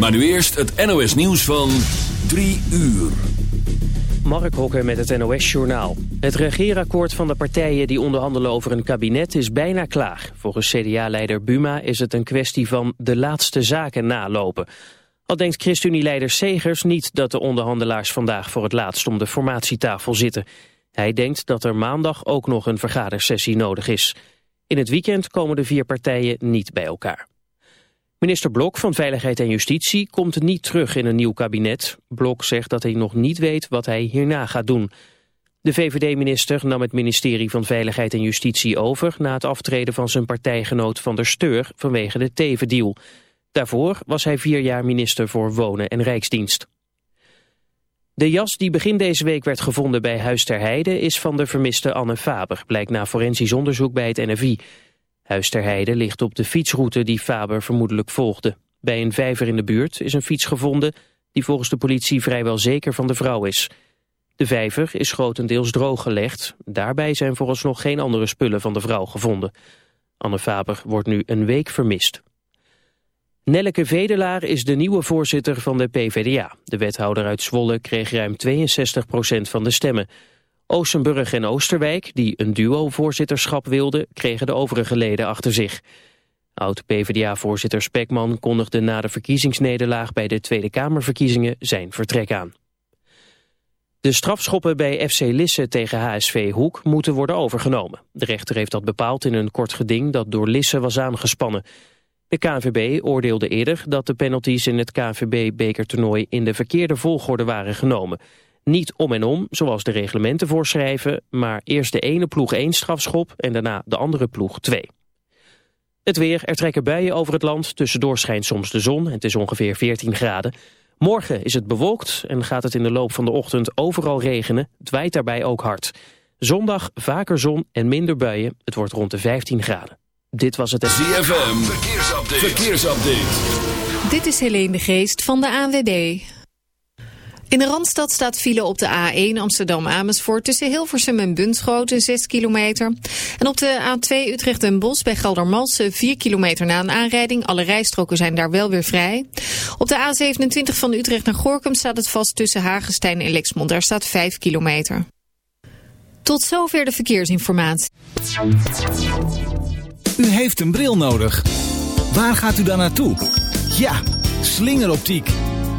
Maar nu eerst het NOS nieuws van 3 uur. Mark Hokker met het NOS-journaal. Het regeerakkoord van de partijen die onderhandelen over een kabinet is bijna klaar. Volgens CDA-leider Buma is het een kwestie van de laatste zaken nalopen. Al denkt ChristenUnie-leider Segers niet dat de onderhandelaars vandaag voor het laatst om de formatietafel zitten. Hij denkt dat er maandag ook nog een vergadersessie nodig is. In het weekend komen de vier partijen niet bij elkaar. Minister Blok van Veiligheid en Justitie komt niet terug in een nieuw kabinet. Blok zegt dat hij nog niet weet wat hij hierna gaat doen. De VVD-minister nam het ministerie van Veiligheid en Justitie over... na het aftreden van zijn partijgenoot Van der Steur vanwege de Teven-deal. Daarvoor was hij vier jaar minister voor Wonen en Rijksdienst. De jas die begin deze week werd gevonden bij Huis ter Heide... is van de vermiste Anne Faber, blijkt na forensisch onderzoek bij het NFI... Huis ter Heide ligt op de fietsroute die Faber vermoedelijk volgde. Bij een vijver in de buurt is een fiets gevonden die volgens de politie vrijwel zeker van de vrouw is. De vijver is grotendeels drooggelegd. Daarbij zijn vooralsnog geen andere spullen van de vrouw gevonden. Anne Faber wordt nu een week vermist. Nelleke Vedelaar is de nieuwe voorzitter van de PvdA. De wethouder uit Zwolle kreeg ruim 62% van de stemmen. Oostenburg en Oosterwijk, die een duo-voorzitterschap wilden, kregen de overige leden achter zich. Oud-PVDA-voorzitter Spekman kondigde na de verkiezingsnederlaag bij de Tweede Kamerverkiezingen zijn vertrek aan. De strafschoppen bij FC Lisse tegen HSV Hoek moeten worden overgenomen. De rechter heeft dat bepaald in een kort geding dat door Lisse was aangespannen. De KNVB oordeelde eerder dat de penalties in het KNVB-bekertoernooi in de verkeerde volgorde waren genomen. Niet om en om, zoals de reglementen voorschrijven, maar eerst de ene ploeg één strafschop en daarna de andere ploeg twee. Het weer, er trekken buien over het land, tussendoor schijnt soms de zon en het is ongeveer 14 graden. Morgen is het bewolkt en gaat het in de loop van de ochtend overal regenen, het waait daarbij ook hard. Zondag vaker zon en minder buien, het wordt rond de 15 graden. Dit was het... ZFM, verkeersupdate. verkeersupdate. Dit is Helene de Geest van de ANWB. In de Randstad staat file op de A1 Amsterdam-Amersfoort... tussen Hilversum en Bunschoten, 6 kilometer. En op de A2 Utrecht en Bos bij Geldermalsen 4 kilometer na een aanrijding. Alle rijstroken zijn daar wel weer vrij. Op de A27 van Utrecht naar Gorkum staat het vast tussen Hagestein en Lexmond. Daar staat 5 kilometer. Tot zover de verkeersinformatie. U heeft een bril nodig. Waar gaat u dan naartoe? Ja, slingeroptiek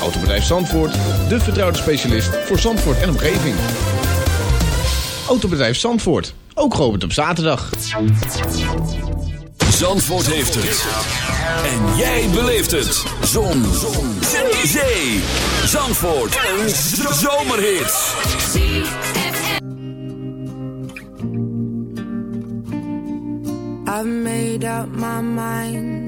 Autobedrijf Zandvoort, de vertrouwde specialist voor Zandvoort en omgeving. Autobedrijf Zandvoort, ook geopend op zaterdag. Zandvoort heeft het. En jij beleeft het. Zon. Zon. Zee. Zandvoort. Een zomerhit. I've made up my mind.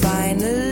finally.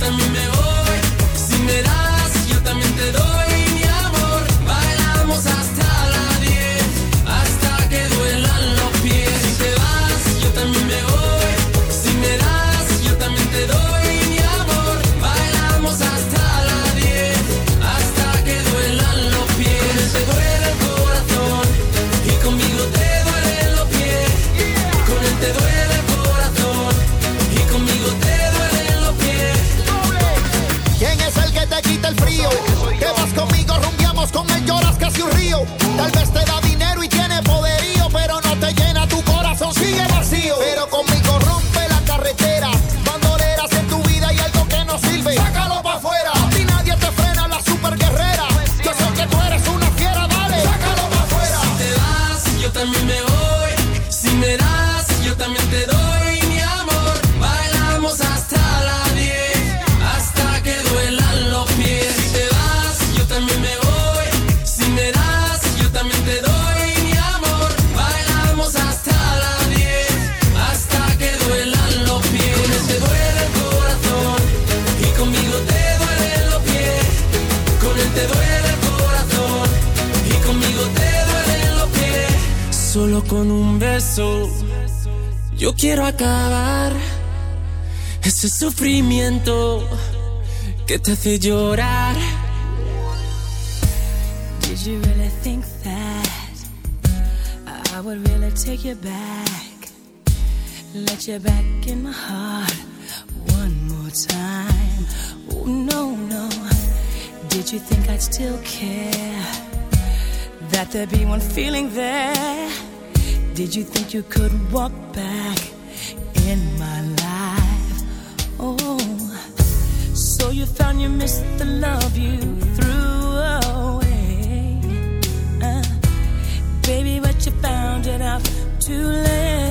También me voy. Si me das, yo quiero acabar ese sufrimiento que te hace llorar. Did you really think that I would really take you back? Let you back in my heart one more time. Oh, no, no. Did you think I'd still care? That there'd be one feeling there? Did you think you could walk back found you missed the love you threw away. Uh, baby, but you found it too late,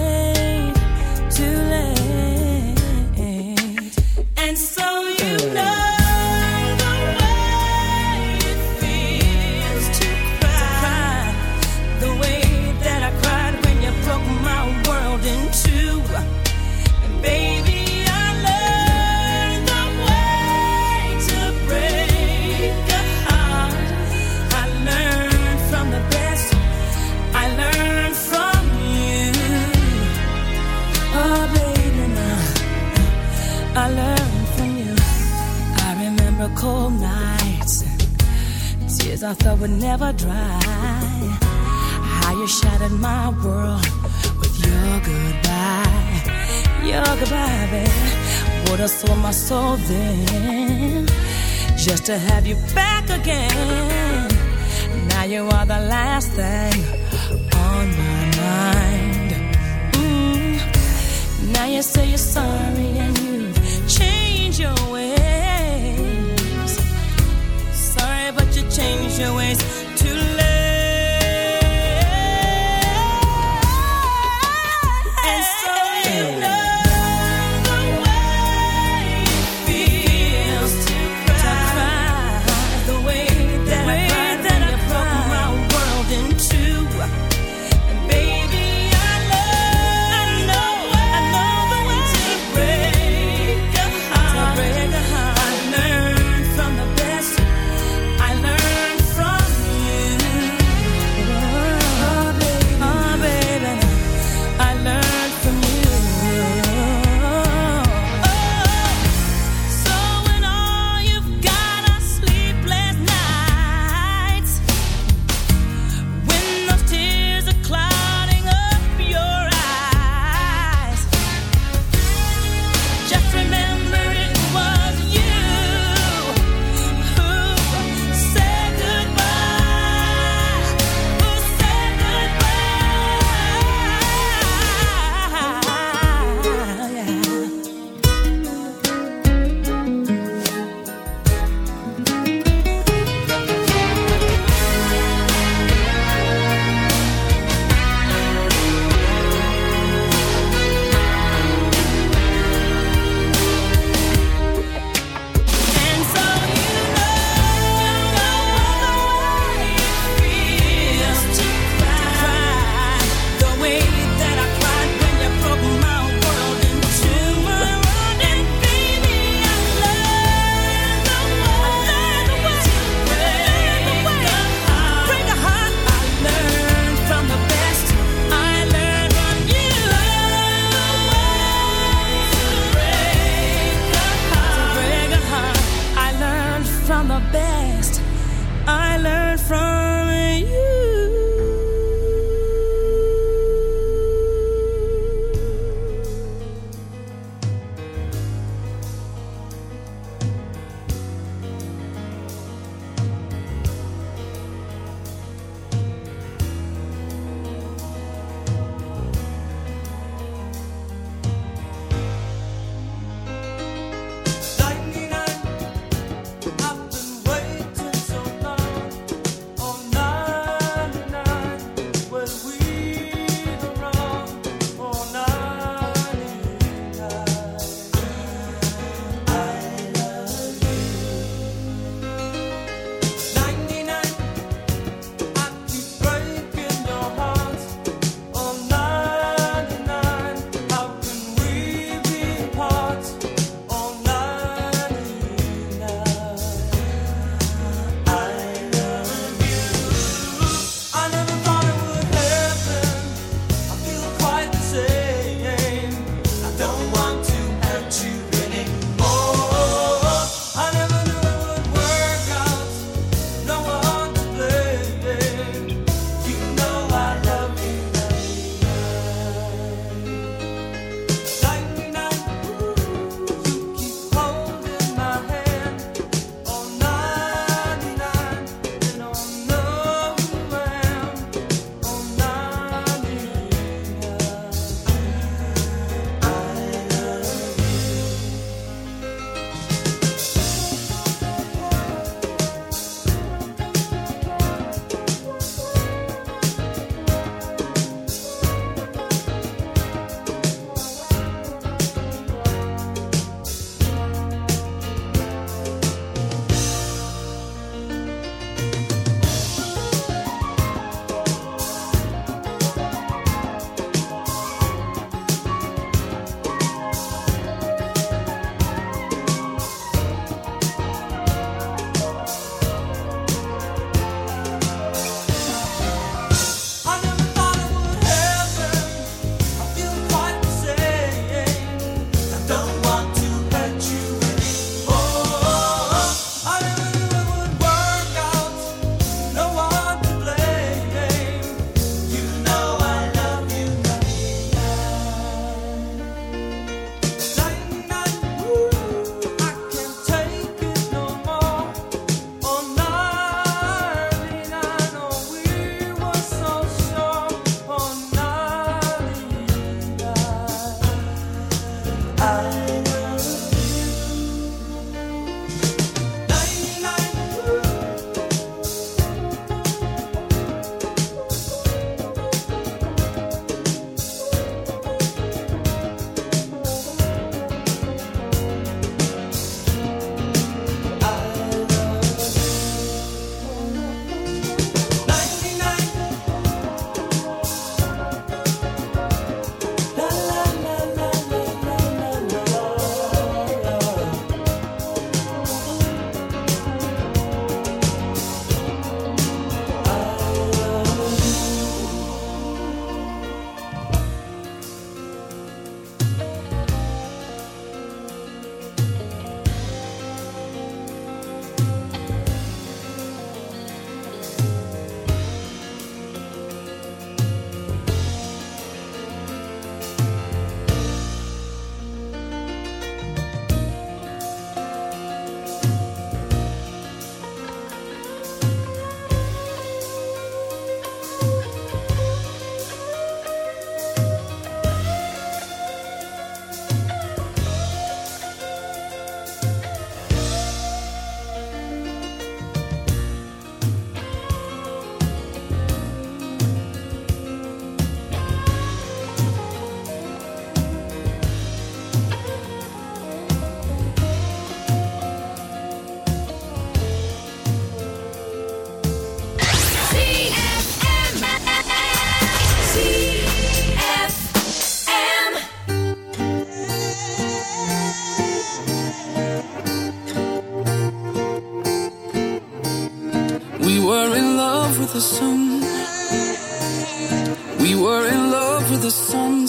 Would have sold my soul then, just to have you back again. Now you are the last thing on my mind. Mm. Now you say you're sorry and you've changed your ways. Sorry, but you changed your ways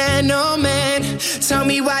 Gentleman. Tell me why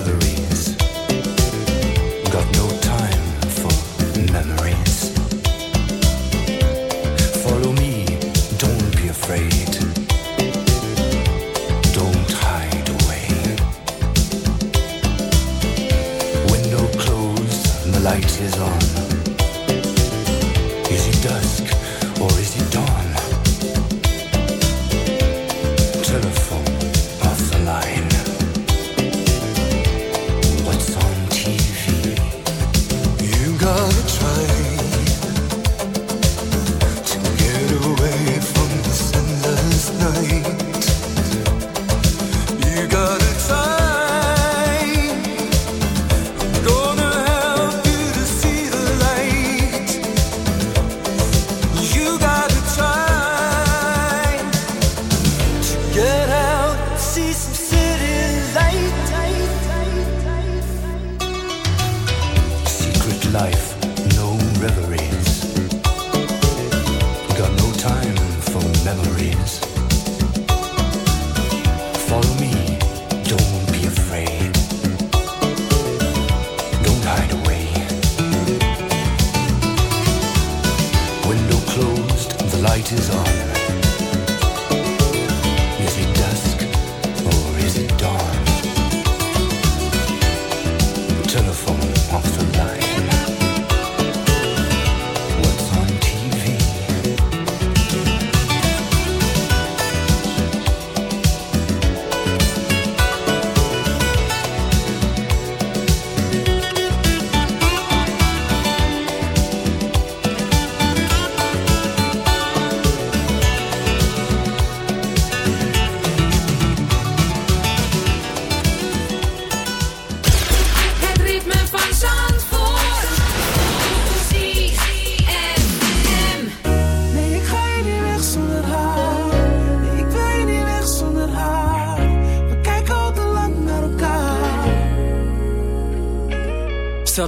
feathery.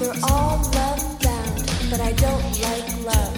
We're all love bound, but I don't like love.